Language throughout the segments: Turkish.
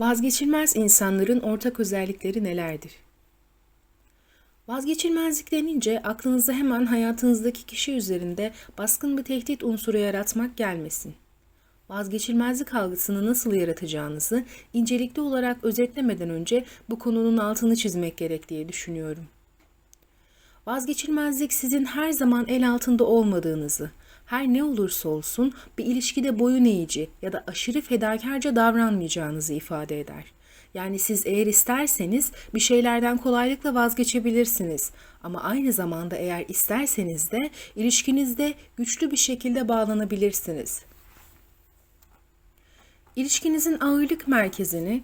Vazgeçilmez insanların ortak özellikleri nelerdir? Vazgeçilmezlik denince aklınıza hemen hayatınızdaki kişi üzerinde baskın bir tehdit unsuru yaratmak gelmesin. Vazgeçilmezlik algısını nasıl yaratacağınızı incelikli olarak özetlemeden önce bu konunun altını çizmek gerek diye düşünüyorum. Vazgeçilmezlik sizin her zaman el altında olmadığınızı, her ne olursa olsun bir ilişkide boyun eğici ya da aşırı fedakarca davranmayacağınızı ifade eder. Yani siz eğer isterseniz bir şeylerden kolaylıkla vazgeçebilirsiniz. Ama aynı zamanda eğer isterseniz de ilişkinizde güçlü bir şekilde bağlanabilirsiniz. İlişkinizin ağırlık merkezini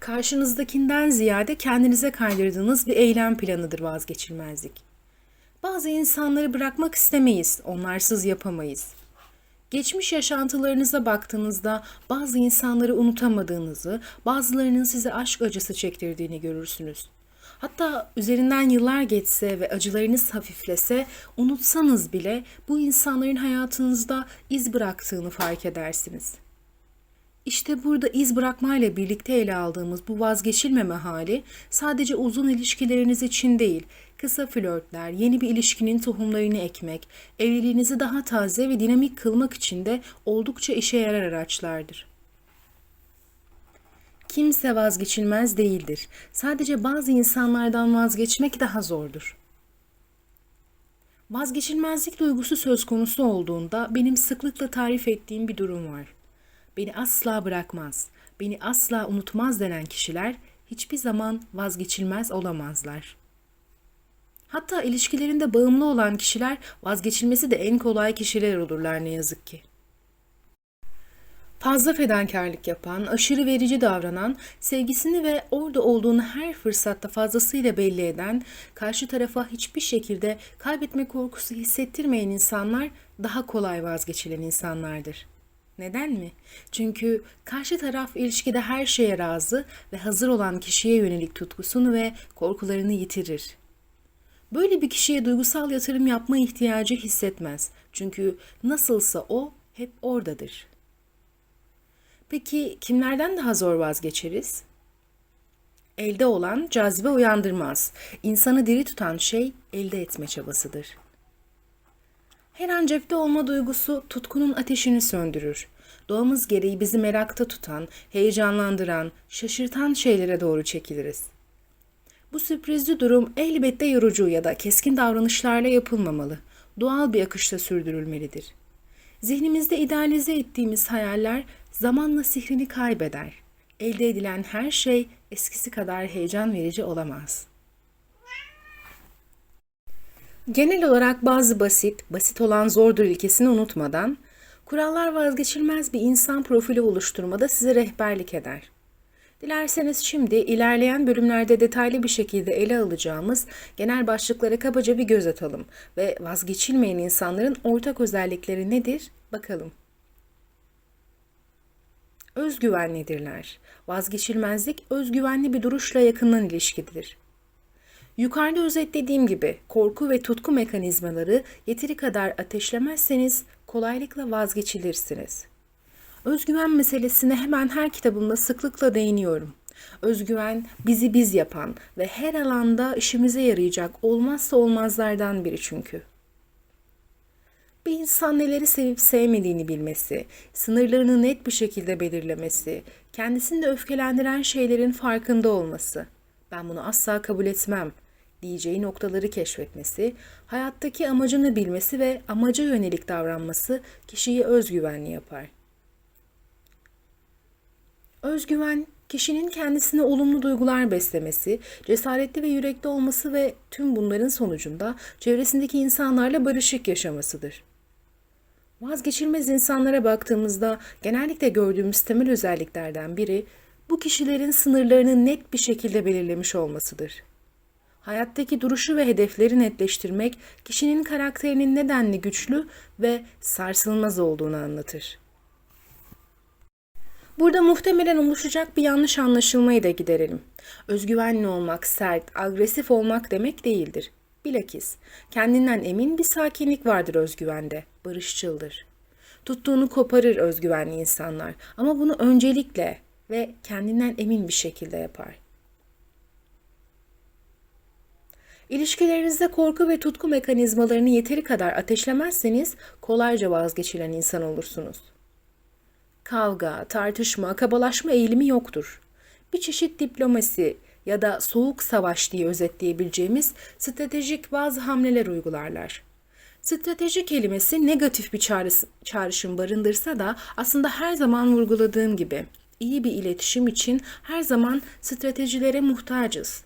karşınızdakinden ziyade kendinize kaydırdığınız bir eylem planıdır vazgeçilmezlik. Bazı insanları bırakmak istemeyiz, onlarsız yapamayız. Geçmiş yaşantılarınıza baktığınızda bazı insanları unutamadığınızı, bazılarının size aşk acısı çektirdiğini görürsünüz. Hatta üzerinden yıllar geçse ve acılarınız hafiflese, unutsanız bile bu insanların hayatınızda iz bıraktığını fark edersiniz. İşte burada iz bırakmayla birlikte ele aldığımız bu vazgeçilmeme hali sadece uzun ilişkileriniz için değil, kısa flörtler, yeni bir ilişkinin tohumlarını ekmek, evliliğinizi daha taze ve dinamik kılmak için de oldukça işe yarar araçlardır. Kimse vazgeçilmez değildir. Sadece bazı insanlardan vazgeçmek daha zordur. Vazgeçilmezlik duygusu söz konusu olduğunda benim sıklıkla tarif ettiğim bir durum var. Beni asla bırakmaz, beni asla unutmaz denen kişiler hiçbir zaman vazgeçilmez olamazlar. Hatta ilişkilerinde bağımlı olan kişiler vazgeçilmesi de en kolay kişiler olurlar ne yazık ki. Fazla fedakarlık yapan, aşırı verici davranan, sevgisini ve orada olduğunu her fırsatta fazlasıyla belli eden, karşı tarafa hiçbir şekilde kaybetme korkusu hissettirmeyen insanlar daha kolay vazgeçilen insanlardır. Neden mi? Çünkü karşı taraf ilişkide her şeye razı ve hazır olan kişiye yönelik tutkusunu ve korkularını yitirir. Böyle bir kişiye duygusal yatırım yapma ihtiyacı hissetmez. Çünkü nasılsa o hep oradadır. Peki kimlerden daha zor vazgeçeriz? Elde olan cazibe uyandırmaz. İnsanı diri tutan şey elde etme çabasıdır. Her an cepte olma duygusu tutkunun ateşini söndürür. Doğamız gereği bizi merakta tutan, heyecanlandıran, şaşırtan şeylere doğru çekiliriz. Bu sürprizli durum elbette yorucu ya da keskin davranışlarla yapılmamalı. Doğal bir akışta sürdürülmelidir. Zihnimizde idealize ettiğimiz hayaller zamanla sihrini kaybeder. Elde edilen her şey eskisi kadar heyecan verici olamaz. Genel olarak bazı basit, basit olan zordur ilkesini unutmadan, kurallar vazgeçilmez bir insan profili oluşturmada size rehberlik eder. Dilerseniz şimdi ilerleyen bölümlerde detaylı bir şekilde ele alacağımız genel başlıklara kabaca bir göz atalım ve vazgeçilmeyen insanların ortak özellikleri nedir bakalım. Özgüvenlidirler. Vazgeçilmezlik özgüvenli bir duruşla yakından ilişkilidir. Yukarıda özetlediğim gibi korku ve tutku mekanizmaları yeteri kadar ateşlemezseniz kolaylıkla vazgeçilirsiniz. Özgüven meselesine hemen her kitabımda sıklıkla değiniyorum. Özgüven bizi biz yapan ve her alanda işimize yarayacak olmazsa olmazlardan biri çünkü. Bir insan neleri sevip sevmediğini bilmesi, sınırlarını net bir şekilde belirlemesi, kendisini de öfkelendiren şeylerin farkında olması. Ben bunu asla kabul etmem diyeceği noktaları keşfetmesi, hayattaki amacını bilmesi ve amaca yönelik davranması kişiyi özgüvenli yapar. Özgüven, kişinin kendisine olumlu duygular beslemesi, cesaretli ve yürekli olması ve tüm bunların sonucunda çevresindeki insanlarla barışık yaşamasıdır. Vazgeçilmez insanlara baktığımızda genellikle gördüğümüz temel özelliklerden biri bu kişilerin sınırlarını net bir şekilde belirlemiş olmasıdır. Hayattaki duruşu ve hedefleri netleştirmek kişinin karakterinin nedenli güçlü ve sarsılmaz olduğunu anlatır. Burada muhtemelen oluşacak bir yanlış anlaşılmayı da giderelim. Özgüvenli olmak, sert, agresif olmak demek değildir. Bilakis kendinden emin bir sakinlik vardır özgüvende, barışçıldır. Tuttuğunu koparır özgüvenli insanlar ama bunu öncelikle ve kendinden emin bir şekilde yapar. İlişkilerinizde korku ve tutku mekanizmalarını yeteri kadar ateşlemezseniz kolayca vazgeçilen insan olursunuz. Kavga, tartışma, kabalaşma eğilimi yoktur. Bir çeşit diplomasi ya da soğuk savaş diye özetleyebileceğimiz stratejik bazı hamleler uygularlar. Strateji kelimesi negatif bir çağrışım barındırsa da aslında her zaman vurguladığım gibi iyi bir iletişim için her zaman stratejilere muhtacız.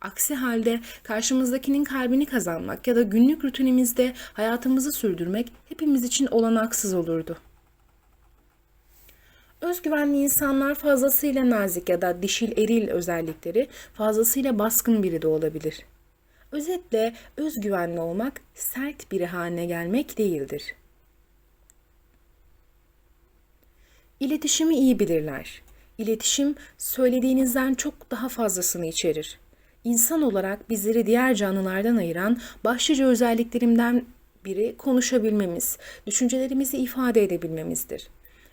Aksi halde karşımızdakinin kalbini kazanmak ya da günlük rutinimizde hayatımızı sürdürmek hepimiz için olanaksız olurdu. Özgüvenli insanlar fazlasıyla nazik ya da dişil eril özellikleri fazlasıyla baskın biri de olabilir. Özetle özgüvenli olmak sert biri haline gelmek değildir. İletişimi iyi bilirler. İletişim söylediğinizden çok daha fazlasını içerir. İnsan olarak bizleri diğer canlılardan ayıran başlıca özelliklerimden biri konuşabilmemiz, düşüncelerimizi ifade edebilmemizdir.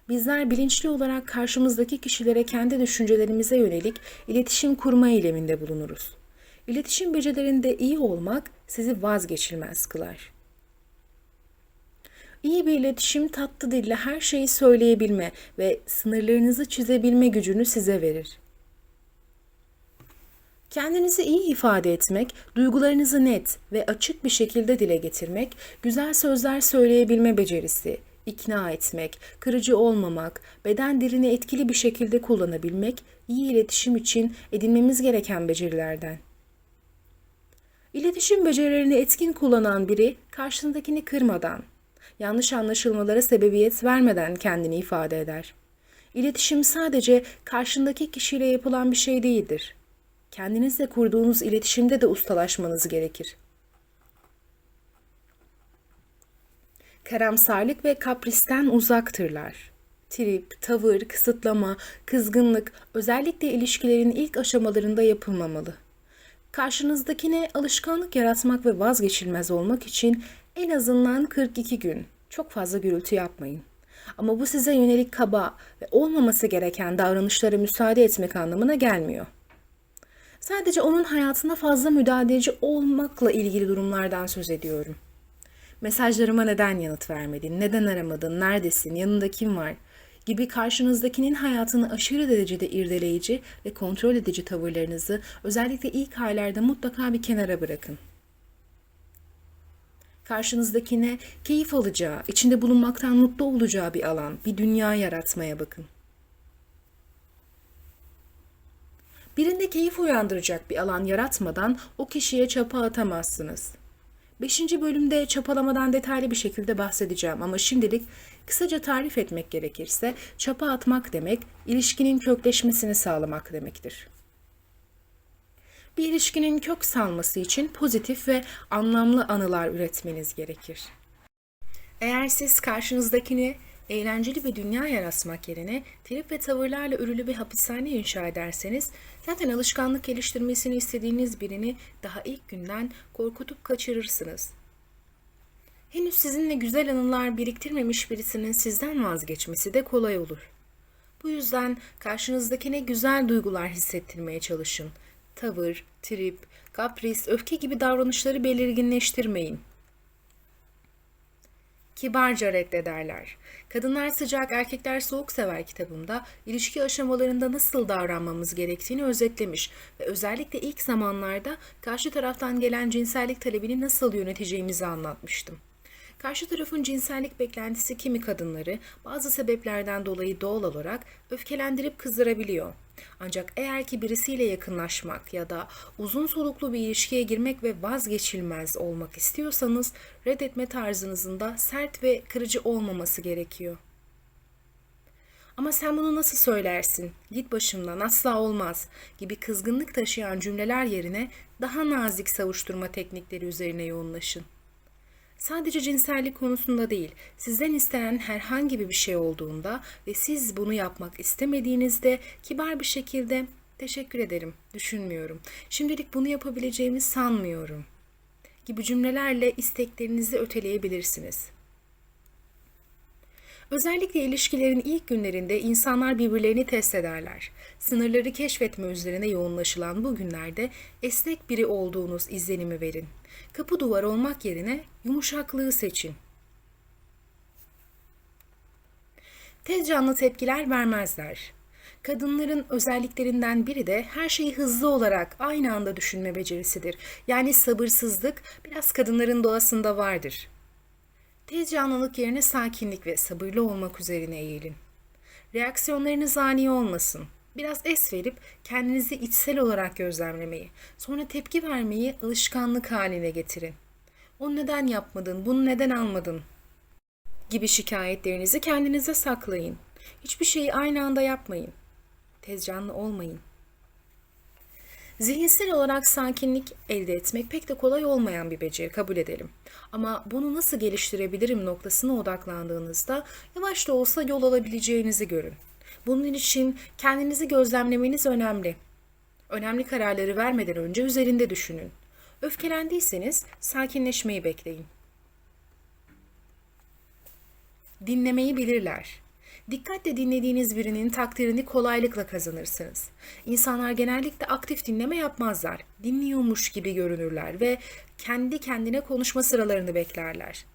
Bizler bilinçli olarak karşımızdaki kişilere kendi düşüncelerimize yönelik iletişim kurma eyleminde bulunuruz. İletişim becerilerinde iyi olmak sizi vazgeçilmez kılar. İyi bir iletişim tatlı dille her şeyi söyleyebilme ve sınırlarınızı çizebilme gücünü size verir. Kendinizi iyi ifade etmek, duygularınızı net ve açık bir şekilde dile getirmek, güzel sözler söyleyebilme becerisi, ikna etmek, kırıcı olmamak, beden dilini etkili bir şekilde kullanabilmek iyi iletişim için edinmemiz gereken becerilerden. İletişim becerilerini etkin kullanan biri karşısındakini kırmadan, yanlış anlaşılmalara sebebiyet vermeden kendini ifade eder. İletişim sadece karşındaki kişiyle yapılan bir şey değildir. Kendinizle kurduğunuz iletişimde de ustalaşmanız gerekir. Karamsarlık ve kapristen uzaktırlar. Trip, tavır, kısıtlama, kızgınlık özellikle ilişkilerin ilk aşamalarında yapılmamalı. Karşınızdakine alışkanlık yaratmak ve vazgeçilmez olmak için en azından 42 gün çok fazla gürültü yapmayın. Ama bu size yönelik kaba ve olmaması gereken davranışlara müsaade etmek anlamına gelmiyor. Sadece onun hayatına fazla müdahaleci olmakla ilgili durumlardan söz ediyorum. Mesajlarıma neden yanıt vermedin, neden aramadın, neredesin, yanında kim var gibi karşınızdakinin hayatını aşırı derecede irdeleyici ve kontrol edici tavırlarınızı özellikle ilk aylarda mutlaka bir kenara bırakın. Karşınızdakine keyif alacağı, içinde bulunmaktan mutlu olacağı bir alan, bir dünya yaratmaya bakın. Birinde keyif uyandıracak bir alan yaratmadan o kişiye çapa atamazsınız. Beşinci bölümde çapalamadan detaylı bir şekilde bahsedeceğim ama şimdilik kısaca tarif etmek gerekirse çapa atmak demek ilişkinin kökleşmesini sağlamak demektir. Bir ilişkinin kök salması için pozitif ve anlamlı anılar üretmeniz gerekir. Eğer siz karşınızdakini eğlenceli bir dünya yaratmak yerine trip ve tavırlarla örülü bir hapishane inşa ederseniz zaten alışkanlık geliştirmesini istediğiniz birini daha ilk günden korkutup kaçırırsınız. Henüz sizinle güzel anılar biriktirmemiş birisinin sizden vazgeçmesi de kolay olur. Bu yüzden karşınızdakine güzel duygular hissettirmeye çalışın. Tavır, trip, kapris, öfke gibi davranışları belirginleştirmeyin kibarca reddederler. Kadınlar sıcak, erkekler soğuk sever kitabımda ilişki aşamalarında nasıl davranmamız gerektiğini özetlemiş ve özellikle ilk zamanlarda karşı taraftan gelen cinsellik talebini nasıl yöneteceğimizi anlatmıştım. Karşı tarafın cinsellik beklentisi kimi kadınları bazı sebeplerden dolayı doğal olarak öfkelendirip kızdırabiliyor. Ancak eğer ki birisiyle yakınlaşmak ya da uzun soluklu bir ilişkiye girmek ve vazgeçilmez olmak istiyorsanız reddetme tarzınızın da sert ve kırıcı olmaması gerekiyor. Ama sen bunu nasıl söylersin? Git başımdan asla olmaz gibi kızgınlık taşıyan cümleler yerine daha nazik savuşturma teknikleri üzerine yoğunlaşın. Sadece cinsellik konusunda değil, sizden istenen herhangi bir şey olduğunda ve siz bunu yapmak istemediğinizde kibar bir şekilde teşekkür ederim, düşünmüyorum. Şimdilik bunu yapabileceğimi sanmıyorum gibi cümlelerle isteklerinizi öteleyebilirsiniz. Özellikle ilişkilerin ilk günlerinde insanlar birbirlerini test ederler. Sınırları keşfetme üzerine yoğunlaşılan bu günlerde esnek biri olduğunuz izlenimi verin. Kapı duvar olmak yerine yumuşaklığı seçin. Tez canlı tepkiler vermezler. Kadınların özelliklerinden biri de her şeyi hızlı olarak aynı anda düşünme becerisidir. Yani sabırsızlık biraz kadınların doğasında vardır. Tez canlılık yerine sakinlik ve sabırlı olmak üzerine eğilin. Reaksiyonlarınız ani olmasın. Biraz es verip kendinizi içsel olarak gözlemlemeyi, sonra tepki vermeyi alışkanlık haline getirin. Onu neden yapmadın, bunu neden almadın gibi şikayetlerinizi kendinize saklayın. Hiçbir şeyi aynı anda yapmayın. Tez canlı olmayın. Zihinsel olarak sakinlik elde etmek pek de kolay olmayan bir beceri kabul edelim. Ama bunu nasıl geliştirebilirim noktasına odaklandığınızda yavaş da olsa yol alabileceğinizi görün. Bunun için kendinizi gözlemlemeniz önemli. Önemli kararları vermeden önce üzerinde düşünün. Öfkelendiyseniz sakinleşmeyi bekleyin. Dinlemeyi bilirler. Dikkatle dinlediğiniz birinin takdirini kolaylıkla kazanırsınız. İnsanlar genellikle aktif dinleme yapmazlar. Dinliyormuş gibi görünürler ve kendi kendine konuşma sıralarını beklerler.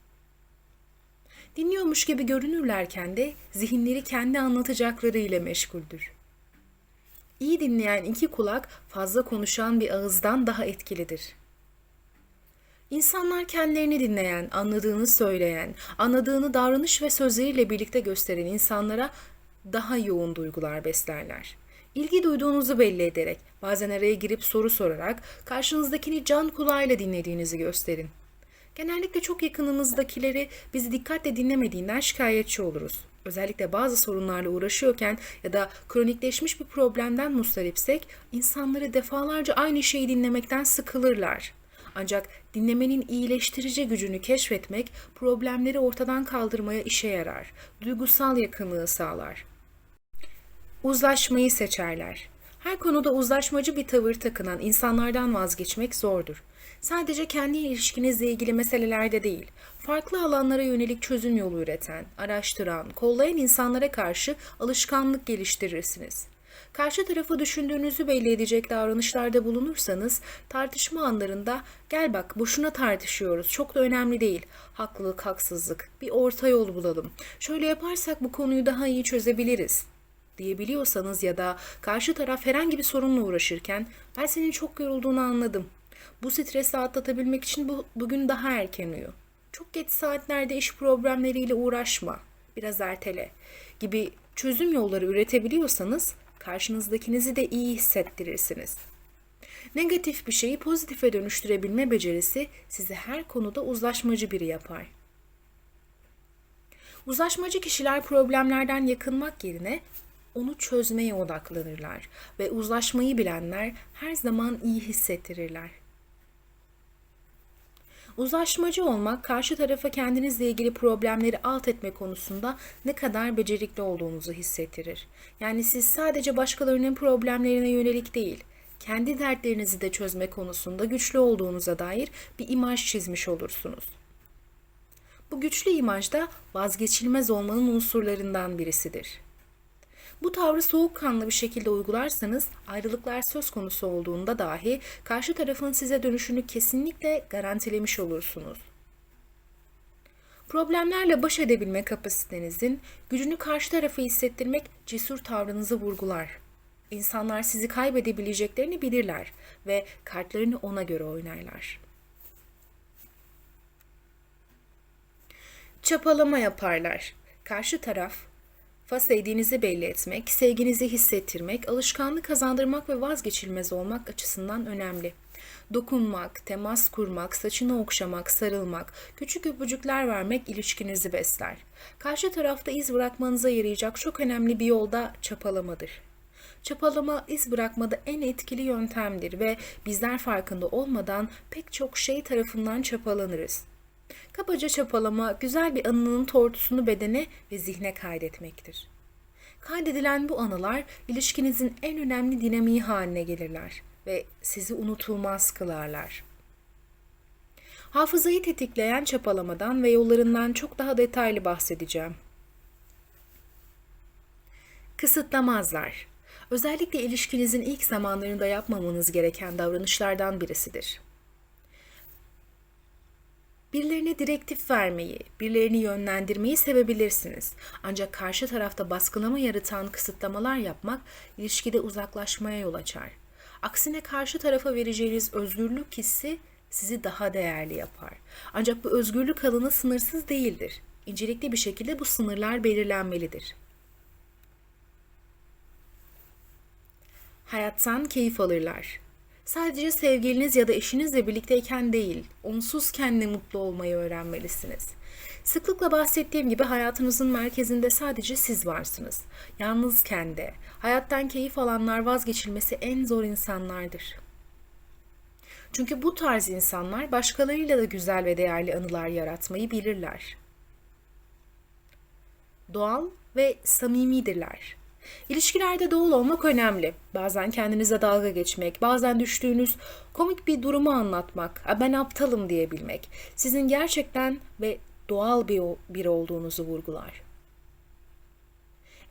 Dinliyormuş gibi görünürlerken de zihinleri kendi anlatacakları ile meşguldür. İyi dinleyen iki kulak fazla konuşan bir ağızdan daha etkilidir.'' İnsanlar kendilerini dinleyen, anladığını söyleyen, anladığını davranış ve sözleriyle birlikte gösteren insanlara daha yoğun duygular beslerler. İlgi duyduğunuzu belli ederek, bazen araya girip soru sorarak karşınızdakini can kulağıyla dinlediğinizi gösterin. Genellikle çok yakınımızdakileri bizi dikkatle dinlemediğinden şikayetçi oluruz. Özellikle bazı sorunlarla uğraşıyorken ya da kronikleşmiş bir problemden mustaripsek insanları defalarca aynı şeyi dinlemekten sıkılırlar. Ancak dinlemenin iyileştirici gücünü keşfetmek problemleri ortadan kaldırmaya işe yarar. Duygusal yakınlığı sağlar. Uzlaşmayı seçerler. Her konuda uzlaşmacı bir tavır takınan insanlardan vazgeçmek zordur. Sadece kendi ilişkinizle ilgili meselelerde değil, farklı alanlara yönelik çözüm yolu üreten, araştıran, kollayan insanlara karşı alışkanlık geliştirirsiniz. Karşı tarafı düşündüğünüzü belli edecek davranışlarda bulunursanız tartışma anlarında gel bak boşuna tartışıyoruz çok da önemli değil. Haklılık haksızlık bir orta yol bulalım. Şöyle yaparsak bu konuyu daha iyi çözebiliriz diyebiliyorsanız ya da karşı taraf herhangi bir sorunla uğraşırken ben senin çok yorulduğunu anladım. Bu stresi atlatabilmek için bu, bugün daha erken uyu. Çok geç saatlerde iş problemleriyle uğraşma. Biraz ertele gibi çözüm yolları üretebiliyorsanız karşınızdakinizi de iyi hissettirirsiniz. Negatif bir şeyi pozitife dönüştürebilme becerisi sizi her konuda uzlaşmacı biri yapar. Uzlaşmacı kişiler problemlerden yakınmak yerine onu çözmeye odaklanırlar ve uzlaşmayı bilenler her zaman iyi hissettirirler. Uzlaşmacı olmak, karşı tarafa kendinizle ilgili problemleri alt etme konusunda ne kadar becerikli olduğunuzu hissettirir. Yani siz sadece başkalarının problemlerine yönelik değil, kendi dertlerinizi de çözme konusunda güçlü olduğunuza dair bir imaj çizmiş olursunuz. Bu güçlü imaj da vazgeçilmez olmanın unsurlarından birisidir. Bu tavrı soğukkanlı bir şekilde uygularsanız ayrılıklar söz konusu olduğunda dahi karşı tarafın size dönüşünü kesinlikle garantilemiş olursunuz. Problemlerle baş edebilme kapasitenizin gücünü karşı tarafa hissettirmek cesur tavrınızı vurgular. İnsanlar sizi kaybedebileceklerini bilirler ve kartlarını ona göre oynarlar. Çapalama yaparlar. Karşı taraf Sevdiğinizi belli etmek, sevginizi hissettirmek, alışkanlık kazandırmak ve vazgeçilmez olmak açısından önemli. Dokunmak, temas kurmak, saçını okşamak, sarılmak, küçük öpücükler vermek ilişkinizi besler. Karşı tarafta iz bırakmanıza yarayacak çok önemli bir yolda çapalamadır. Çapalama iz bırakmada en etkili yöntemdir ve bizler farkında olmadan pek çok şey tarafından çapalanırız. Kabaca çapalama güzel bir anının tortusunu bedene ve zihne kaydetmektir. Kaydedilen bu anılar ilişkinizin en önemli dinamiği haline gelirler ve sizi unutulmaz kılarlar. Hafızayı tetikleyen çapalamadan ve yollarından çok daha detaylı bahsedeceğim. Kısıtlamazlar. Özellikle ilişkinizin ilk zamanlarında yapmamanız gereken davranışlardan birisidir. Birilerine direktif vermeyi, birilerini yönlendirmeyi sevebilirsiniz. Ancak karşı tarafta baskılama yaratan kısıtlamalar yapmak ilişkide uzaklaşmaya yol açar. Aksine karşı tarafa vereceğiniz özgürlük hissi sizi daha değerli yapar. Ancak bu özgürlük alanı sınırsız değildir. İncelikli bir şekilde bu sınırlar belirlenmelidir. Hayattan keyif alırlar. Sadece sevgiliniz ya da eşinizle birlikteyken değil, onsuzken de mutlu olmayı öğrenmelisiniz. Sıklıkla bahsettiğim gibi hayatınızın merkezinde sadece siz varsınız. Yalnızken de hayattan keyif alanlar vazgeçilmesi en zor insanlardır. Çünkü bu tarz insanlar başkalarıyla da güzel ve değerli anılar yaratmayı bilirler. Doğal ve samimidirler. İlişkilerde doğal olmak önemli. Bazen kendinize dalga geçmek, bazen düştüğünüz komik bir durumu anlatmak, "A, ben aptalım diyebilmek, sizin gerçekten ve doğal bir biri olduğunuzu vurgular.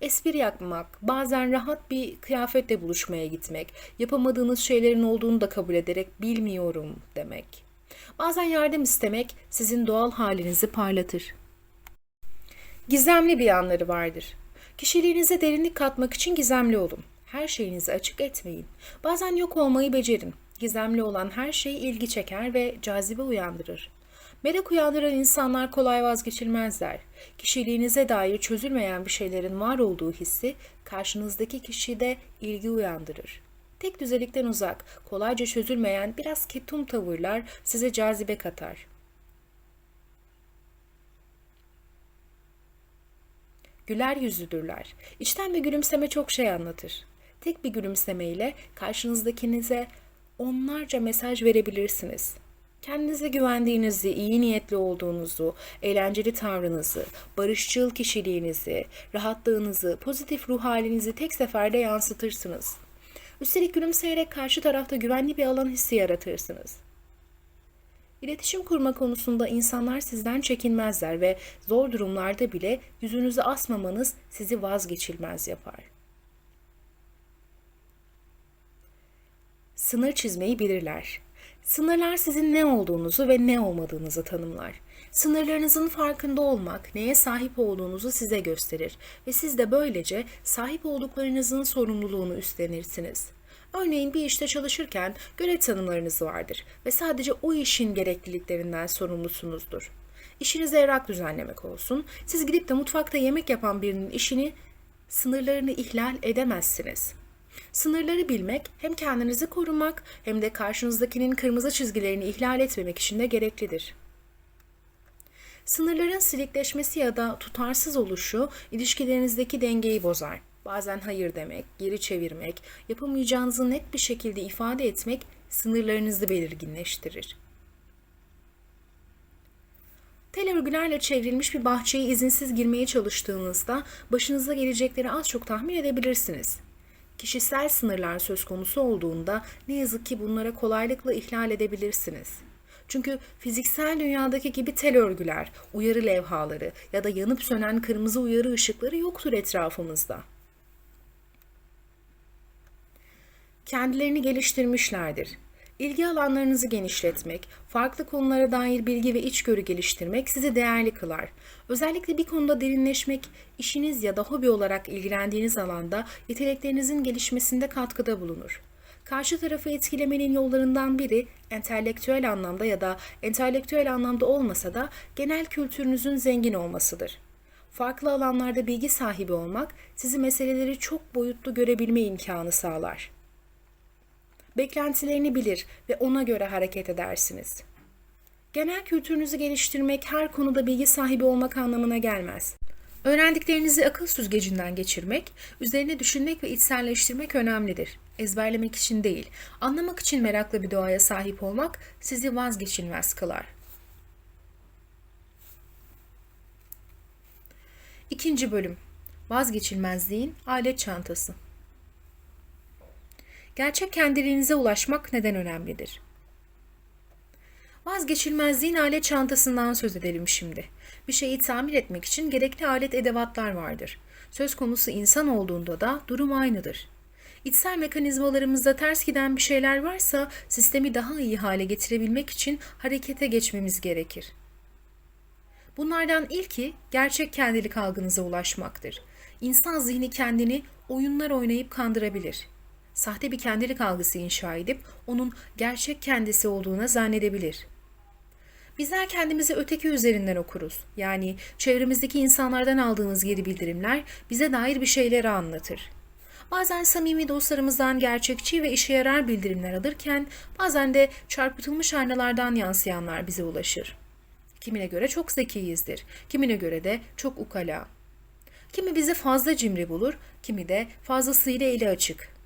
Espri yapmak, bazen rahat bir kıyafetle buluşmaya gitmek, yapamadığınız şeylerin olduğunu da kabul ederek bilmiyorum demek. Bazen yardım istemek sizin doğal halinizi parlatır. Gizemli bir yanları vardır. Kişiliğinize derinlik katmak için gizemli olun. Her şeyinizi açık etmeyin. Bazen yok olmayı becerin. Gizemli olan her şey ilgi çeker ve cazibe uyandırır. Merak uyandıran insanlar kolay vazgeçilmezler. Kişiliğinize dair çözülmeyen bir şeylerin var olduğu hissi karşınızdaki kişide ilgi uyandırır. Tek düzelikten uzak, kolayca çözülmeyen biraz ketum tavırlar size cazibe katar. Güler yüzlüdürler. İçten bir gülümseme çok şey anlatır. Tek bir gülümsemeyle karşınızdakinize onlarca mesaj verebilirsiniz. Kendinize güvendiğinizi, iyi niyetli olduğunuzu, eğlenceli tavrınızı, barışçıl kişiliğinizi, rahatlığınızı, pozitif ruh halinizi tek seferde yansıtırsınız. Üstelik gülümseyerek karşı tarafta güvenli bir alan hissi yaratırsınız. İletişim kurma konusunda insanlar sizden çekinmezler ve zor durumlarda bile yüzünüzü asmamanız sizi vazgeçilmez yapar. Sınır çizmeyi bilirler. Sınırlar sizin ne olduğunuzu ve ne olmadığınızı tanımlar. Sınırlarınızın farkında olmak neye sahip olduğunuzu size gösterir ve siz de böylece sahip olduklarınızın sorumluluğunu üstlenirsiniz. Örneğin bir işte çalışırken görev tanımlarınız vardır ve sadece o işin gerekliliklerinden sorumlusunuzdur. İşiniz evrak düzenlemek olsun. Siz gidip de mutfakta yemek yapan birinin işini sınırlarını ihlal edemezsiniz. Sınırları bilmek hem kendinizi korumak hem de karşınızdakinin kırmızı çizgilerini ihlal etmemek için de gereklidir. Sınırların silikleşmesi ya da tutarsız oluşu ilişkilerinizdeki dengeyi bozar. Bazen hayır demek, geri çevirmek, yapamayacağınızı net bir şekilde ifade etmek sınırlarınızı belirginleştirir. Tel örgülerle çevrilmiş bir bahçeye izinsiz girmeye çalıştığınızda başınıza gelecekleri az çok tahmin edebilirsiniz. Kişisel sınırlar söz konusu olduğunda ne yazık ki bunlara kolaylıkla ihlal edebilirsiniz. Çünkü fiziksel dünyadaki gibi tel örgüler, uyarı levhaları ya da yanıp sönen kırmızı uyarı ışıkları yoktur etrafımızda. Kendilerini geliştirmişlerdir. İlgi alanlarınızı genişletmek, farklı konulara dair bilgi ve içgörü geliştirmek sizi değerli kılar. Özellikle bir konuda derinleşmek, işiniz ya da hobi olarak ilgilendiğiniz alanda yeteneklerinizin gelişmesinde katkıda bulunur. Karşı tarafı etkilemenin yollarından biri entelektüel anlamda ya da entelektüel anlamda olmasa da genel kültürünüzün zengin olmasıdır. Farklı alanlarda bilgi sahibi olmak sizi meseleleri çok boyutlu görebilme imkanı sağlar beklentilerini bilir ve ona göre hareket edersiniz. Genel kültürünüzü geliştirmek her konuda bilgi sahibi olmak anlamına gelmez. Öğrendiklerinizi akıl süzgecinden geçirmek, üzerine düşünmek ve içselleştirmek önemlidir. Ezberlemek için değil, anlamak için meraklı bir doğaya sahip olmak sizi vazgeçilmez kılar. İkinci bölüm Vazgeçilmezliğin alet çantası Gerçek kendiliğinize ulaşmak neden önemlidir? Vazgeçilmezliğin alet çantasından söz edelim şimdi. Bir şeyi tamir etmek için gerekli alet edevatlar vardır. Söz konusu insan olduğunda da durum aynıdır. İçsel mekanizmalarımızda ters giden bir şeyler varsa sistemi daha iyi hale getirebilmek için harekete geçmemiz gerekir. Bunlardan ilki gerçek kendilik algınıza ulaşmaktır. İnsan zihni kendini oyunlar oynayıp kandırabilir. Sahte bir kendilik algısı inşa edip onun gerçek kendisi olduğuna zannedebilir. Bizler kendimizi öteki üzerinden okuruz. Yani çevremizdeki insanlardan aldığımız geri bildirimler bize dair bir şeyleri anlatır. Bazen samimi dostlarımızdan gerçekçi ve işe yarar bildirimler alırken bazen de çarpıtılmış aynalardan yansıyanlar bize ulaşır. Kimine göre çok zekiyizdir, kimine göre de çok ukala. Kimi bizi fazla cimri bulur, kimi de fazlasıyla eli açık.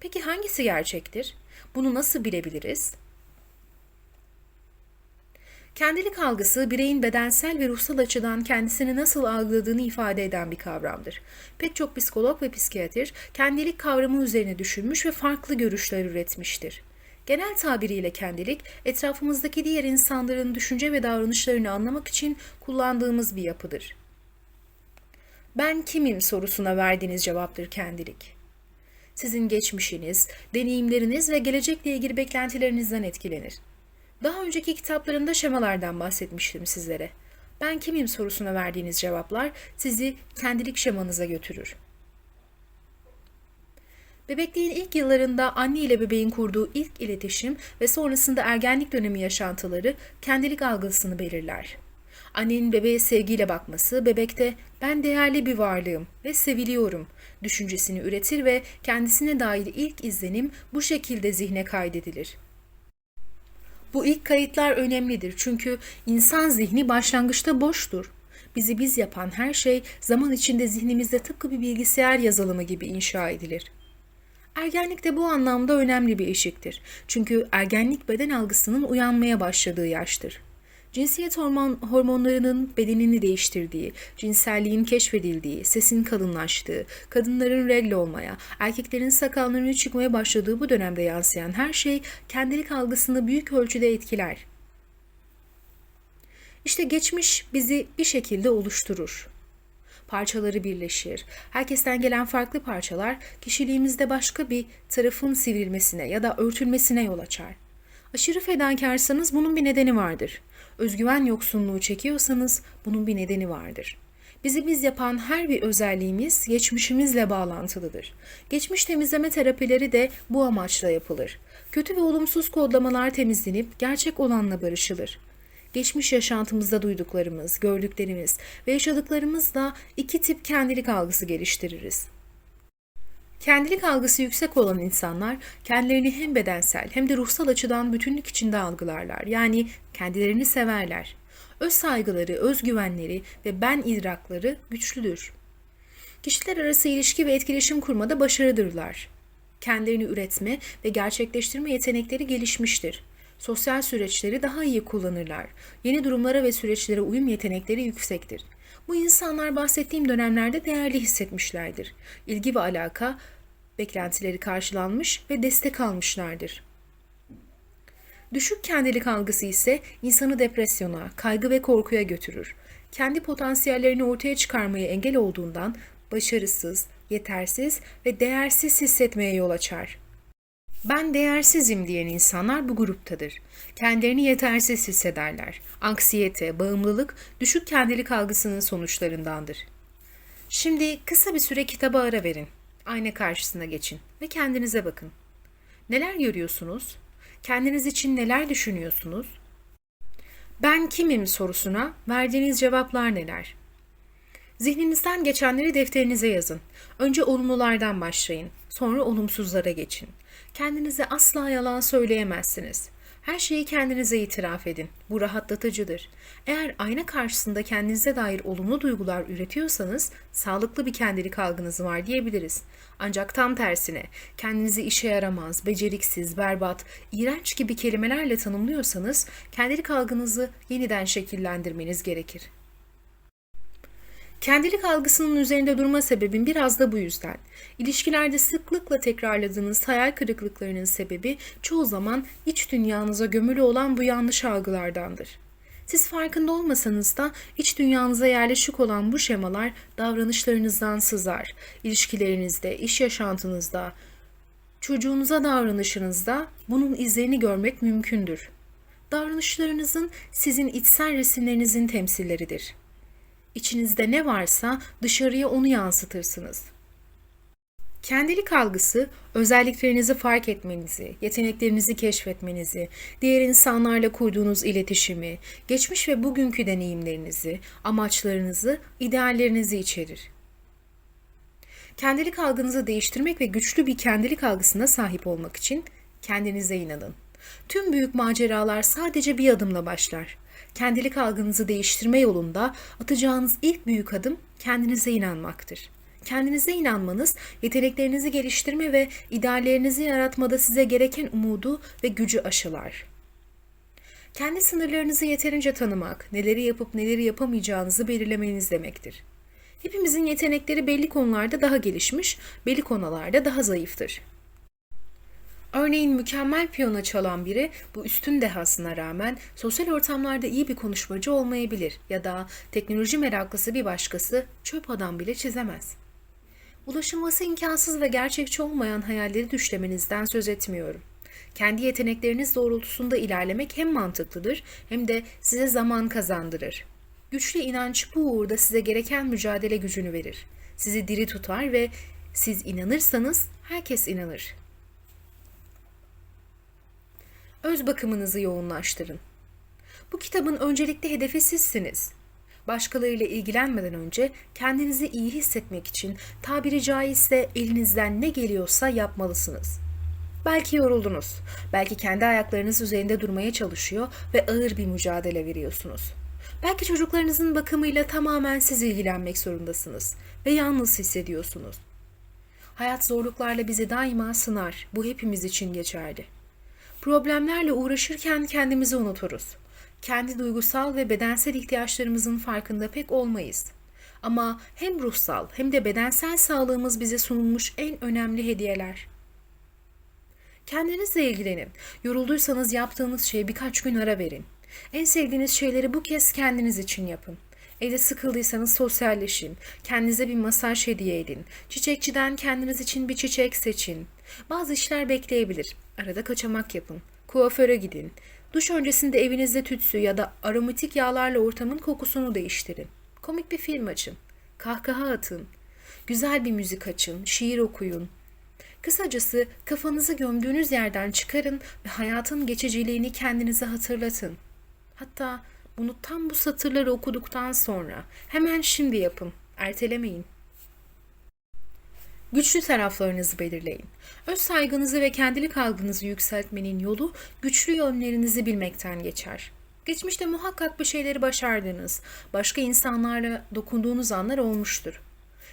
Peki hangisi gerçektir? Bunu nasıl bilebiliriz? Kendilik algısı bireyin bedensel ve ruhsal açıdan kendisini nasıl algıladığını ifade eden bir kavramdır. Pek çok psikolog ve psikiyatr kendilik kavramı üzerine düşünmüş ve farklı görüşler üretmiştir. Genel tabiriyle kendilik, etrafımızdaki diğer insanların düşünce ve davranışlarını anlamak için kullandığımız bir yapıdır. Ben kimim sorusuna verdiğiniz cevaptır kendilik. Sizin geçmişiniz, deneyimleriniz ve gelecekle ilgili beklentilerinizden etkilenir. Daha önceki kitaplarımda şemalardan bahsetmiştim sizlere. Ben kimim sorusuna verdiğiniz cevaplar sizi kendilik şemanıza götürür. Bebekliğin ilk yıllarında anne ile bebeğin kurduğu ilk iletişim ve sonrasında ergenlik dönemi yaşantıları kendilik algısını belirler. Annenin bebeğe sevgiyle bakması bebekte ben değerli bir varlığım ve seviliyorum düşüncesini üretir ve kendisine dair ilk izlenim bu şekilde zihne kaydedilir. Bu ilk kayıtlar önemlidir çünkü insan zihni başlangıçta boştur. Bizi biz yapan her şey zaman içinde zihnimizde tıpkı bir bilgisayar yazılımı gibi inşa edilir. Ergenlik de bu anlamda önemli bir eşiktir. Çünkü ergenlik beden algısının uyanmaya başladığı yaştır. Cinsiyet hormon, hormonlarının bedenini değiştirdiği, cinselliğin keşfedildiği, sesin kalınlaştığı, kadınların regle olmaya, erkeklerin sakallarının çıkmaya başladığı bu dönemde yansıyan her şey kendilik algısını büyük ölçüde etkiler. İşte geçmiş bizi bir şekilde oluşturur. Parçaları birleşir. Herkesten gelen farklı parçalar kişiliğimizde başka bir tarafın sivrilmesine ya da örtülmesine yol açar. Aşırı fedakarsanız bunun bir nedeni vardır. Özgüven yoksunluğu çekiyorsanız bunun bir nedeni vardır. Bizi biz yapan her bir özelliğimiz geçmişimizle bağlantılıdır. Geçmiş temizleme terapileri de bu amaçla yapılır. Kötü ve olumsuz kodlamalar temizlenip gerçek olanla barışılır. Geçmiş yaşantımızda duyduklarımız, gördüklerimiz ve yaşadıklarımızla iki tip kendilik algısı geliştiririz. Kendilik algısı yüksek olan insanlar kendilerini hem bedensel hem de ruhsal açıdan bütünlük içinde algılarlar. Yani kendilerini severler. Öz saygıları, özgüvenleri ve ben idrakları güçlüdür. Kişiler arası ilişki ve etkileşim kurmada başarıdırlar. Kendilerini üretme ve gerçekleştirme yetenekleri gelişmiştir. Sosyal süreçleri daha iyi kullanırlar. Yeni durumlara ve süreçlere uyum yetenekleri yüksektir. Bu insanlar bahsettiğim dönemlerde değerli hissetmişlerdir. İlgi ve alaka beklentileri karşılanmış ve destek almışlardır. Düşük kendilik algısı ise insanı depresyona, kaygı ve korkuya götürür. Kendi potansiyellerini ortaya çıkarmaya engel olduğundan başarısız, yetersiz ve değersiz hissetmeye yol açar. Ben değersizim diyen insanlar bu gruptadır. Kendilerini yetersiz hissederler. Anksiyete, bağımlılık düşük kendilik algısının sonuçlarındandır. Şimdi kısa bir süre kitaba ara verin. Ayna karşısına geçin ve kendinize bakın. Neler görüyorsunuz? Kendiniz için neler düşünüyorsunuz? Ben kimim sorusuna verdiğiniz cevaplar neler? Zihninizden geçenleri defterinize yazın. Önce olumlulardan başlayın, sonra olumsuzlara geçin. Kendinize asla yalan söyleyemezsiniz. Her şeyi kendinize itiraf edin. Bu rahatlatıcıdır. Eğer ayna karşısında kendinize dair olumlu duygular üretiyorsanız sağlıklı bir kendilik algınız var diyebiliriz. Ancak tam tersine kendinizi işe yaramaz, beceriksiz, berbat, iğrenç gibi kelimelerle tanımlıyorsanız kendilik algınızı yeniden şekillendirmeniz gerekir. Kendilik algısının üzerinde durma sebebim biraz da bu yüzden. İlişkilerde sıklıkla tekrarladığınız hayal kırıklıklarının sebebi çoğu zaman iç dünyanıza gömülü olan bu yanlış algılardandır. Siz farkında olmasanız da iç dünyanıza yerleşik olan bu şemalar davranışlarınızdan sızar. İlişkilerinizde, iş yaşantınızda, çocuğunuza davranışınızda bunun izlerini görmek mümkündür. Davranışlarınızın sizin içsel resimlerinizin temsilleridir. İçinizde ne varsa dışarıya onu yansıtırsınız. Kendilik algısı, özelliklerinizi fark etmenizi, yeteneklerinizi keşfetmenizi, diğer insanlarla kurduğunuz iletişimi, geçmiş ve bugünkü deneyimlerinizi, amaçlarınızı, ideallerinizi içerir. Kendilik algınızı değiştirmek ve güçlü bir kendilik algısına sahip olmak için kendinize inanın. Tüm büyük maceralar sadece bir adımla başlar. Kendilik algınızı değiştirme yolunda atacağınız ilk büyük adım kendinize inanmaktır. Kendinize inanmanız, yeteneklerinizi geliştirme ve ideallerinizi yaratmada size gereken umudu ve gücü aşılar. Kendi sınırlarınızı yeterince tanımak, neleri yapıp neleri yapamayacağınızı belirlemeniz demektir. Hepimizin yetenekleri belli konularda daha gelişmiş, belli konularda daha zayıftır. Örneğin mükemmel piyano çalan biri bu üstün dehasına rağmen sosyal ortamlarda iyi bir konuşmacı olmayabilir ya da teknoloji meraklısı bir başkası çöp adam bile çizemez. Ulaşılması imkansız ve gerçekçi olmayan hayalleri düşlemenizden söz etmiyorum. Kendi yetenekleriniz doğrultusunda ilerlemek hem mantıklıdır hem de size zaman kazandırır. Güçlü inanç bu uğurda size gereken mücadele gücünü verir. Sizi diri tutar ve siz inanırsanız herkes inanır. Öz bakımınızı yoğunlaştırın. Bu kitabın öncelikli hedefi sizsiniz. Başkalarıyla ilgilenmeden önce kendinizi iyi hissetmek için tabiri caizse elinizden ne geliyorsa yapmalısınız. Belki yoruldunuz, belki kendi ayaklarınız üzerinde durmaya çalışıyor ve ağır bir mücadele veriyorsunuz. Belki çocuklarınızın bakımıyla tamamen siz ilgilenmek zorundasınız ve yalnız hissediyorsunuz. Hayat zorluklarla bizi daima sınar. Bu hepimiz için geçerli. Problemlerle uğraşırken kendimizi unuturuz. Kendi duygusal ve bedensel ihtiyaçlarımızın farkında pek olmayız. Ama hem ruhsal hem de bedensel sağlığımız bize sunulmuş en önemli hediyeler. Kendinizle ilgilenin. Yorulduysanız yaptığınız şeye birkaç gün ara verin. En sevdiğiniz şeyleri bu kez kendiniz için yapın. Evde sıkıldıysanız sosyalleşin. Kendinize bir masaj hediye edin. Çiçekçiden kendiniz için bir çiçek seçin. Bazı işler bekleyebilir. Arada kaçamak yapın. Kuaföre gidin. Duş öncesinde evinizde tütsü ya da aromatik yağlarla ortamın kokusunu değiştirin. Komik bir film açın. Kahkaha atın. Güzel bir müzik açın. Şiir okuyun. Kısacası kafanızı gömdüğünüz yerden çıkarın ve hayatın geçiciliğini kendinize hatırlatın. Hatta bunu tam bu satırları okuduktan sonra hemen şimdi yapın. Ertelemeyin. Güçlü taraflarınızı belirleyin. Öz saygınızı ve kendilik algınızı yükseltmenin yolu güçlü yönlerinizi bilmekten geçer. Geçmişte muhakkak bir şeyleri başardınız. Başka insanlarla dokunduğunuz anlar olmuştur.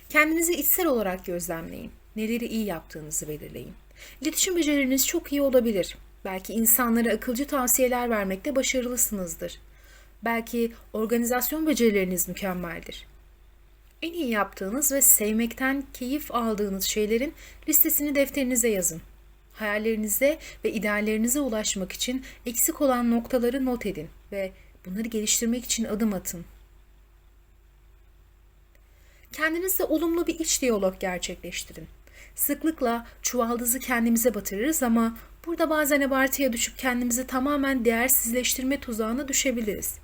Kendinizi içsel olarak gözlemleyin. Neleri iyi yaptığınızı belirleyin. İletişim becerileriniz çok iyi olabilir. Belki insanlara akılcı tavsiyeler vermekte başarılısınızdır. Belki organizasyon becerileriniz mükemmeldir. En iyi yaptığınız ve sevmekten keyif aldığınız şeylerin listesini defterinize yazın. Hayallerinize ve ideallerinize ulaşmak için eksik olan noktaları not edin ve bunları geliştirmek için adım atın. Kendinizle olumlu bir iç diyalog gerçekleştirin. Sıklıkla çuvaldızı kendimize batırırız ama burada bazen abartıya düşüp kendimizi tamamen değersizleştirme tuzağına düşebiliriz.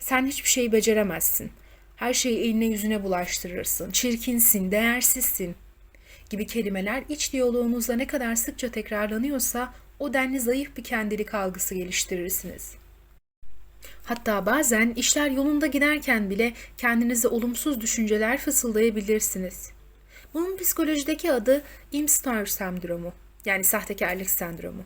Sen hiçbir şeyi beceremezsin. Her şeyi eline yüzüne bulaştırırsın. Çirkinsin, değersizsin gibi kelimeler iç diyaloğunuzda ne kadar sıkça tekrarlanıyorsa o denli zayıf bir kendilik algısı geliştirirsiniz. Hatta bazen işler yolunda giderken bile kendinize olumsuz düşünceler fısıldayabilirsiniz. Bunun psikolojideki adı imstar sendromu yani sahtekarlık sendromu.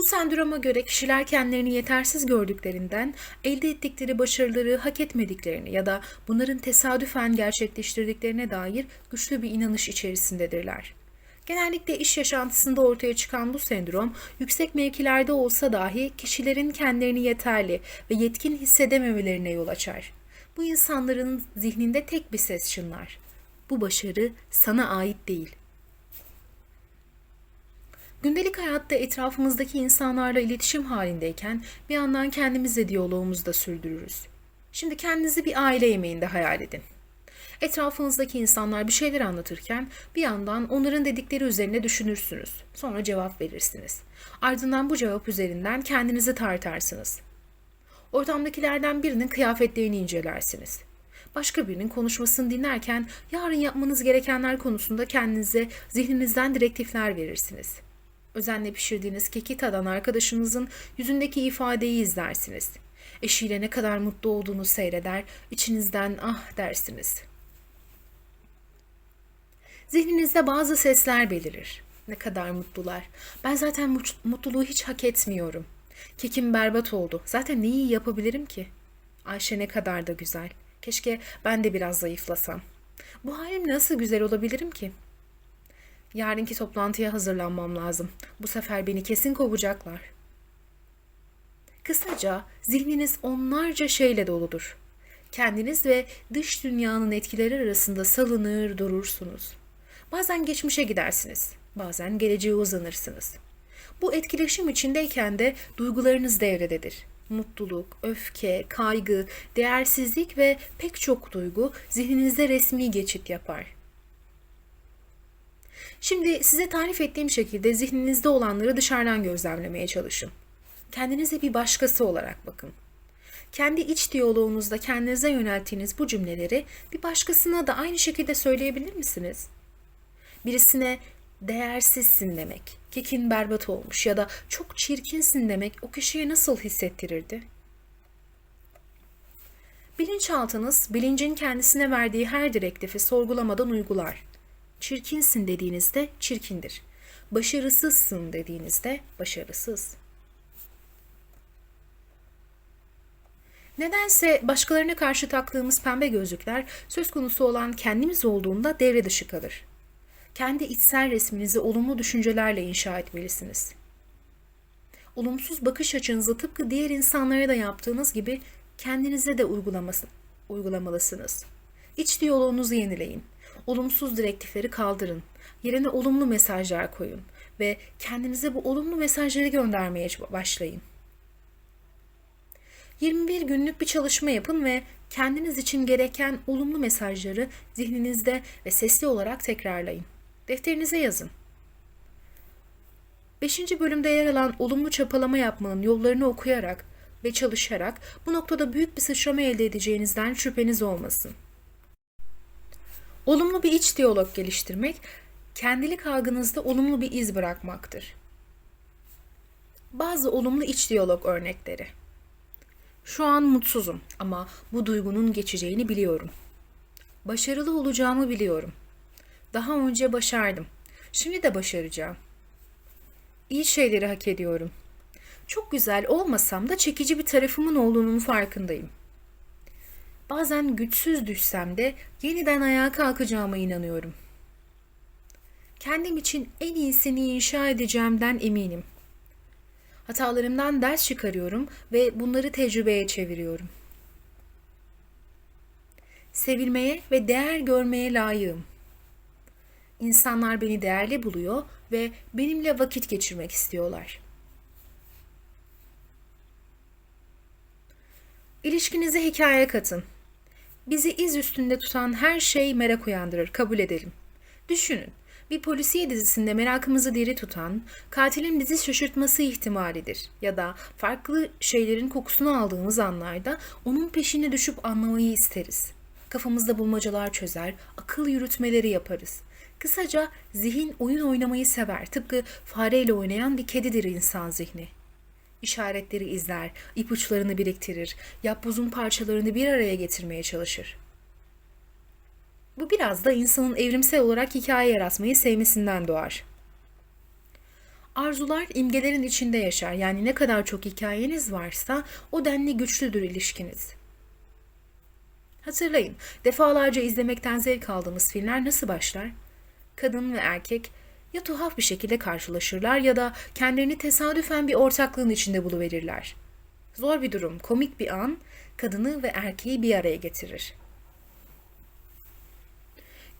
Bu sendroma göre kişiler kendilerini yetersiz gördüklerinden elde ettikleri başarıları hak etmediklerini ya da bunların tesadüfen gerçekleştirdiklerine dair güçlü bir inanış içerisindedirler. Genellikle iş yaşantısında ortaya çıkan bu sendrom yüksek mevkilerde olsa dahi kişilerin kendilerini yeterli ve yetkin hissedememelerine yol açar. Bu insanların zihninde tek bir ses çınlar. Bu başarı sana ait değil. Gündelik hayatta etrafımızdaki insanlarla iletişim halindeyken bir yandan kendimizle diyalogumuzu da sürdürürüz. Şimdi kendinizi bir aile yemeğinde hayal edin. Etrafınızdaki insanlar bir şeyler anlatırken bir yandan onların dedikleri üzerine düşünürsünüz. Sonra cevap verirsiniz. Ardından bu cevap üzerinden kendinizi tartarsınız. Ortamdakilerden birinin kıyafetlerini incelersiniz. Başka birinin konuşmasını dinlerken yarın yapmanız gerekenler konusunda kendinize zihninizden direktifler verirsiniz. Özenle pişirdiğiniz keki tadan arkadaşınızın yüzündeki ifadeyi izlersiniz. Eşiyle ne kadar mutlu olduğunu seyreder, içinizden ah dersiniz. Zihninizde bazı sesler belirir. Ne kadar mutlular. Ben zaten mut- mutluluğu hiç hak etmiyorum. Kekim berbat oldu. Zaten neyi yapabilirim ki? Ayşe ne kadar da güzel. Keşke ben de biraz zayıflasam. Bu halim nasıl güzel olabilirim ki? Yarınki toplantıya hazırlanmam lazım. Bu sefer beni kesin kovacaklar. Kısaca zihniniz onlarca şeyle doludur. Kendiniz ve dış dünyanın etkileri arasında salınır durursunuz. Bazen geçmişe gidersiniz, bazen geleceğe uzanırsınız. Bu etkileşim içindeyken de duygularınız devrededir. Mutluluk, öfke, kaygı, değersizlik ve pek çok duygu zihninizde resmi geçit yapar. Şimdi size tarif ettiğim şekilde zihninizde olanları dışarıdan gözlemlemeye çalışın. Kendinize bir başkası olarak bakın. Kendi iç diyaloğunuzda kendinize yönelttiğiniz bu cümleleri bir başkasına da aynı şekilde söyleyebilir misiniz? Birisine değersizsin demek, kekin berbat olmuş ya da çok çirkinsin demek o kişiye nasıl hissettirirdi? Bilinçaltınız bilincin kendisine verdiği her direktifi sorgulamadan uygular. Çirkinsin dediğinizde çirkindir. Başarısızsın dediğinizde başarısız. Nedense başkalarına karşı taktığımız pembe gözlükler söz konusu olan kendimiz olduğunda devre dışı kalır. Kendi içsel resminizi olumlu düşüncelerle inşa etmelisiniz. Olumsuz bakış açınızı tıpkı diğer insanlara da yaptığınız gibi kendinize de uygulamalısınız. İç diyaloğunuzu yenileyin. Olumsuz direktifleri kaldırın. Yerine olumlu mesajlar koyun ve kendinize bu olumlu mesajları göndermeye başlayın. 21 günlük bir çalışma yapın ve kendiniz için gereken olumlu mesajları zihninizde ve sesli olarak tekrarlayın. Defterinize yazın. 5. bölümde yer alan olumlu çapalama yapmanın yollarını okuyarak ve çalışarak bu noktada büyük bir sıçrama elde edeceğinizden şüpheniz olmasın. Olumlu bir iç diyalog geliştirmek, kendilik algınızda olumlu bir iz bırakmaktır. Bazı olumlu iç diyalog örnekleri. Şu an mutsuzum ama bu duygunun geçeceğini biliyorum. Başarılı olacağımı biliyorum. Daha önce başardım. Şimdi de başaracağım. İyi şeyleri hak ediyorum. Çok güzel olmasam da çekici bir tarafımın olduğunun farkındayım. Bazen güçsüz düşsem de yeniden ayağa kalkacağıma inanıyorum. Kendim için en iyisini inşa edeceğimden eminim. Hatalarımdan ders çıkarıyorum ve bunları tecrübeye çeviriyorum. Sevilmeye ve değer görmeye layığım. İnsanlar beni değerli buluyor ve benimle vakit geçirmek istiyorlar. İlişkinize hikaye katın. Bizi iz üstünde tutan her şey merak uyandırır, kabul edelim. Düşünün, bir polisiye dizisinde merakımızı diri tutan, katilin bizi şaşırtması ihtimalidir ya da farklı şeylerin kokusunu aldığımız anlarda onun peşine düşüp anlamayı isteriz. Kafamızda bulmacalar çözer, akıl yürütmeleri yaparız. Kısaca zihin oyun oynamayı sever. Tıpkı fareyle oynayan bir kedidir insan zihni. İşaretleri izler, ipuçlarını biriktirir, yapbozun parçalarını bir araya getirmeye çalışır. Bu biraz da insanın evrimsel olarak hikaye yaratmayı sevmesinden doğar. Arzular imgelerin içinde yaşar. Yani ne kadar çok hikayeniz varsa o denli güçlüdür ilişkiniz. Hatırlayın, defalarca izlemekten zevk aldığımız filmler nasıl başlar? Kadın ve erkek ya tuhaf bir şekilde karşılaşırlar ya da kendilerini tesadüfen bir ortaklığın içinde buluverirler. Zor bir durum, komik bir an kadını ve erkeği bir araya getirir.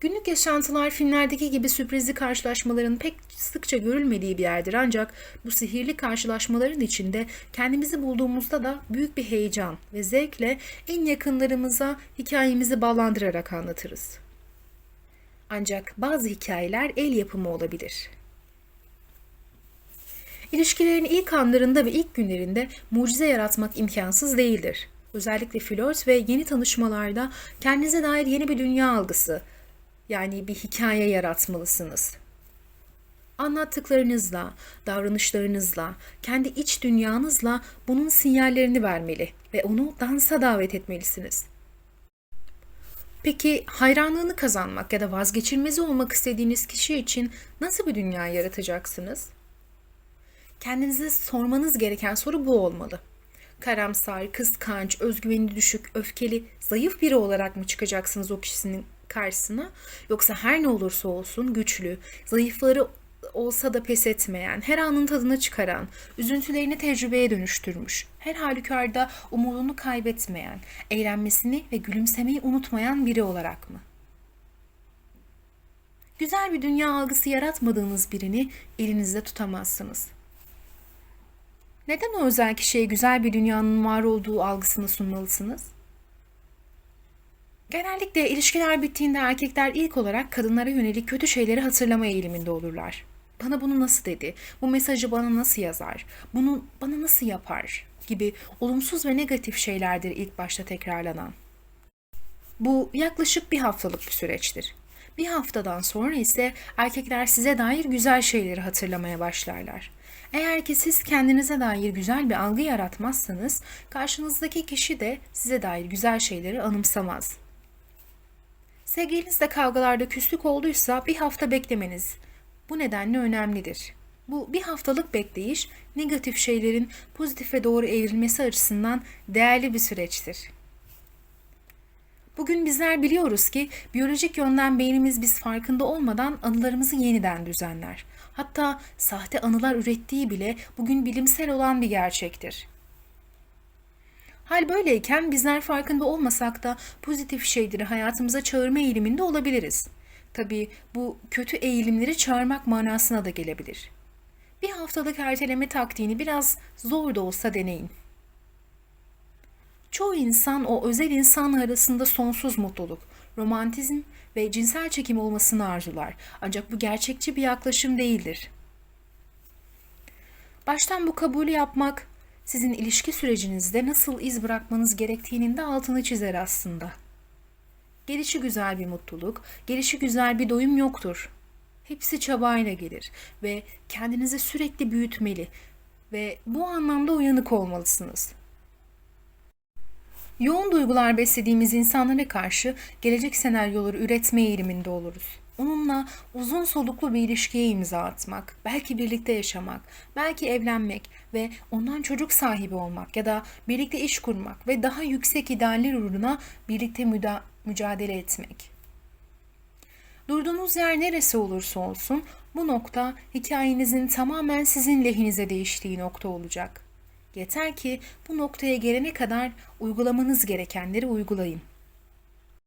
Günlük yaşantılar filmlerdeki gibi sürprizli karşılaşmaların pek sıkça görülmediği bir yerdir ancak bu sihirli karşılaşmaların içinde kendimizi bulduğumuzda da büyük bir heyecan ve zevkle en yakınlarımıza hikayemizi bağlandırarak anlatırız. Ancak bazı hikayeler el yapımı olabilir. İlişkilerin ilk anlarında ve ilk günlerinde mucize yaratmak imkansız değildir. Özellikle flört ve yeni tanışmalarda kendinize dair yeni bir dünya algısı, yani bir hikaye yaratmalısınız. Anlattıklarınızla, davranışlarınızla, kendi iç dünyanızla bunun sinyallerini vermeli ve onu dansa davet etmelisiniz. Peki hayranlığını kazanmak ya da vazgeçilmezi olmak istediğiniz kişi için nasıl bir dünya yaratacaksınız? Kendinize sormanız gereken soru bu olmalı. Karamsar, kıskanç, özgüveni düşük, öfkeli, zayıf biri olarak mı çıkacaksınız o kişinin karşısına? Yoksa her ne olursa olsun güçlü, zayıfları olsa da pes etmeyen, her anın tadına çıkaran, üzüntülerini tecrübeye dönüştürmüş, her halükarda umudunu kaybetmeyen, eğlenmesini ve gülümsemeyi unutmayan biri olarak mı? Güzel bir dünya algısı yaratmadığınız birini elinizde tutamazsınız. Neden o özel kişiye güzel bir dünyanın var olduğu algısını sunmalısınız? Genellikle ilişkiler bittiğinde erkekler ilk olarak kadınlara yönelik kötü şeyleri hatırlama eğiliminde olurlar. Bana bunu nasıl dedi? Bu mesajı bana nasıl yazar? Bunu bana nasıl yapar? gibi olumsuz ve negatif şeylerdir ilk başta tekrarlanan. Bu yaklaşık bir haftalık bir süreçtir. Bir haftadan sonra ise erkekler size dair güzel şeyleri hatırlamaya başlarlar. Eğer ki siz kendinize dair güzel bir algı yaratmazsanız karşınızdaki kişi de size dair güzel şeyleri anımsamaz. Sevgilinizle kavgalarda küslük olduysa bir hafta beklemeniz bu nedenle önemlidir. Bu bir haftalık bekleyiş negatif şeylerin pozitife doğru evrilmesi açısından değerli bir süreçtir. Bugün bizler biliyoruz ki biyolojik yönden beynimiz biz farkında olmadan anılarımızı yeniden düzenler. Hatta sahte anılar ürettiği bile bugün bilimsel olan bir gerçektir. Hal böyleyken bizler farkında olmasak da pozitif şeyleri hayatımıza çağırma eğiliminde olabiliriz. Tabii bu kötü eğilimleri çağırmak manasına da gelebilir. Bir haftalık erteleme taktiğini biraz zor da olsa deneyin. Çoğu insan o özel insanla arasında sonsuz mutluluk, romantizm ve cinsel çekim olmasını arzular. Ancak bu gerçekçi bir yaklaşım değildir. Baştan bu kabulü yapmak sizin ilişki sürecinizde nasıl iz bırakmanız gerektiğinin de altını çizer aslında. Gelişi güzel bir mutluluk, gelişi güzel bir doyum yoktur. Hepsi çabayla gelir ve kendinizi sürekli büyütmeli ve bu anlamda uyanık olmalısınız. Yoğun duygular beslediğimiz insanlara karşı gelecek senaryoları üretme eğiliminde oluruz. Onunla uzun soluklu bir ilişkiye imza atmak, belki birlikte yaşamak, belki evlenmek ve ondan çocuk sahibi olmak ya da birlikte iş kurmak ve daha yüksek idealler uğruna birlikte müda- mücadele etmek. Durduğunuz yer neresi olursa olsun bu nokta hikayenizin tamamen sizin lehinize değiştiği nokta olacak. Yeter ki bu noktaya gelene kadar uygulamanız gerekenleri uygulayın.